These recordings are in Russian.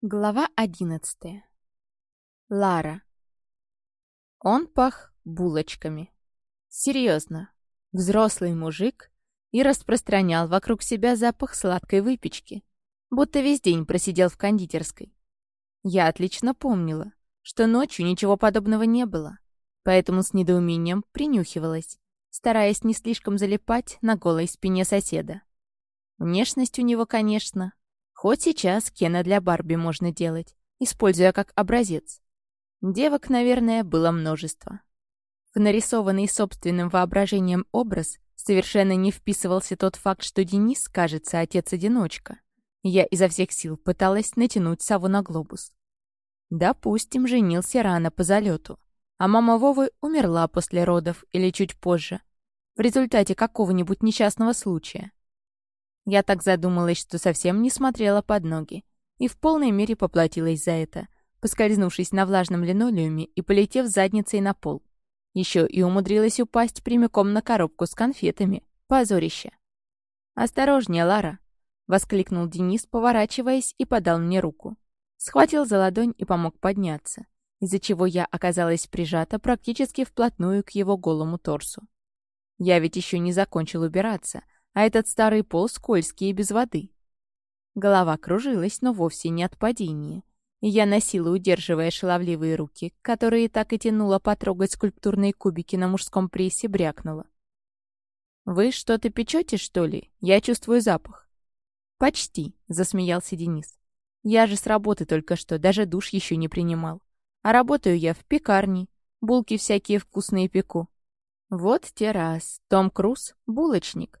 Глава одиннадцатая. Лара. Он пах булочками. Серьезно, взрослый мужик и распространял вокруг себя запах сладкой выпечки, будто весь день просидел в кондитерской. Я отлично помнила, что ночью ничего подобного не было, поэтому с недоумением принюхивалась, стараясь не слишком залипать на голой спине соседа. Внешность у него, конечно, Хоть сейчас Кена для Барби можно делать, используя как образец. Девок, наверное, было множество. В нарисованный собственным воображением образ совершенно не вписывался тот факт, что Денис, кажется, отец-одиночка. Я изо всех сил пыталась натянуть сову на глобус. Допустим, женился рано по залету, а мама Вовы умерла после родов или чуть позже, в результате какого-нибудь несчастного случая. Я так задумалась, что совсем не смотрела под ноги. И в полной мере поплатилась за это, поскользнувшись на влажном линолеуме и полетев задницей на пол. Еще и умудрилась упасть прямиком на коробку с конфетами. Позорище. «Осторожнее, Лара!» — воскликнул Денис, поворачиваясь и подал мне руку. Схватил за ладонь и помог подняться, из-за чего я оказалась прижата практически вплотную к его голому торсу. Я ведь еще не закончил убираться — а этот старый пол скользкий и без воды. Голова кружилась, но вовсе не от падения. И я носила, удерживая шаловливые руки, которые так и тянуло потрогать скульптурные кубики на мужском прессе, брякнула. «Вы что-то печете, что ли? Я чувствую запах». «Почти», — засмеялся Денис. «Я же с работы только что, даже душ еще не принимал. А работаю я в пекарне, булки всякие вкусные пеку. Вот те раз. Том Круз — булочник.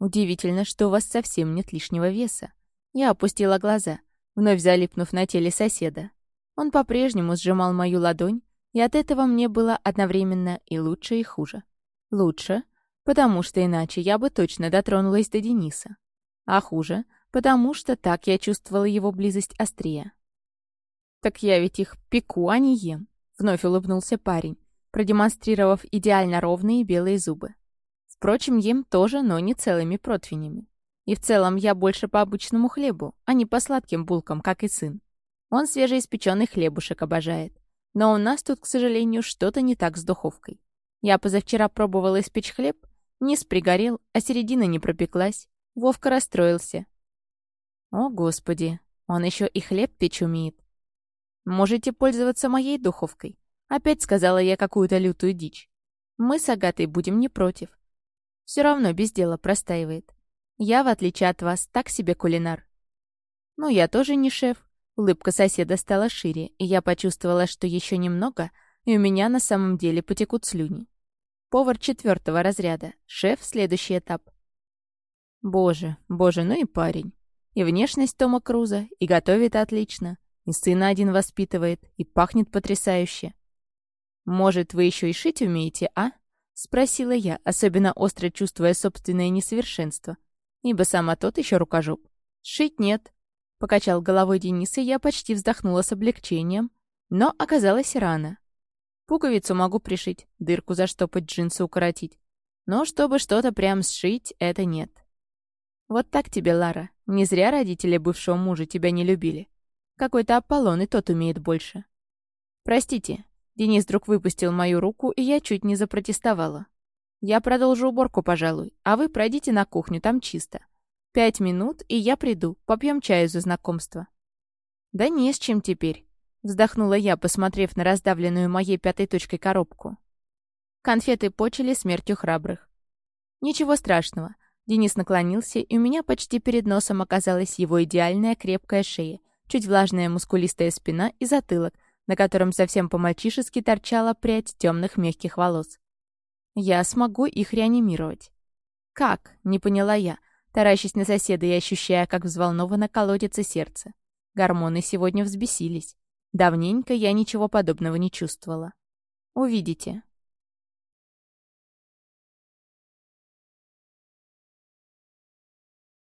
Удивительно, что у вас совсем нет лишнего веса. Я опустила глаза, вновь залипнув на теле соседа. Он по-прежнему сжимал мою ладонь, и от этого мне было одновременно и лучше, и хуже. Лучше, потому что иначе я бы точно дотронулась до Дениса. А хуже, потому что так я чувствовала его близость острее. «Так я ведь их пеку, а не ем», — вновь улыбнулся парень, продемонстрировав идеально ровные белые зубы. Впрочем, ем тоже, но не целыми противнями. И в целом я больше по обычному хлебу, а не по сладким булкам, как и сын. Он свежеиспеченный хлебушек обожает. Но у нас тут, к сожалению, что-то не так с духовкой. Я позавчера пробовала испечь хлеб, низ пригорел, а середина не пропеклась. Вовка расстроился. О, Господи, он еще и хлеб печь умеет. Можете пользоваться моей духовкой. Опять сказала я какую-то лютую дичь. Мы с Агатой будем не против. Все равно без дела простаивает. Я, в отличие от вас, так себе кулинар. Ну, я тоже не шеф. Улыбка соседа стала шире, и я почувствовала, что еще немного, и у меня на самом деле потекут слюни. Повар четвертого разряда, шеф — следующий этап. Боже, боже, ну и парень. И внешность Тома Круза, и готовит отлично, и сына один воспитывает, и пахнет потрясающе. Может, вы еще и шить умеете, а? — спросила я, особенно остро чувствуя собственное несовершенство, ибо сама тот еще рукожоп. «Шить нет», — покачал головой Денис, и я почти вздохнула с облегчением, но оказалось рано. Пуговицу могу пришить, дырку заштопать, джинсы укоротить. Но чтобы что-то прям сшить, это нет. Вот так тебе, Лара. Не зря родители бывшего мужа тебя не любили. Какой-то Аполлон, и тот умеет больше. Простите, Денис вдруг выпустил мою руку, и я чуть не запротестовала. «Я продолжу уборку, пожалуй, а вы пройдите на кухню, там чисто. Пять минут, и я приду, попьем чаю за знакомство». «Да не с чем теперь», — вздохнула я, посмотрев на раздавленную моей пятой точкой коробку. Конфеты почили смертью храбрых. «Ничего страшного». Денис наклонился, и у меня почти перед носом оказалась его идеальная крепкая шея, чуть влажная мускулистая спина и затылок — на котором совсем по-мальчишески торчала прядь темных мягких волос. Я смогу их реанимировать. Как? Не поняла я, таращась на соседа и ощущая, как взволнованно колодится сердце. Гормоны сегодня взбесились. Давненько я ничего подобного не чувствовала. Увидите.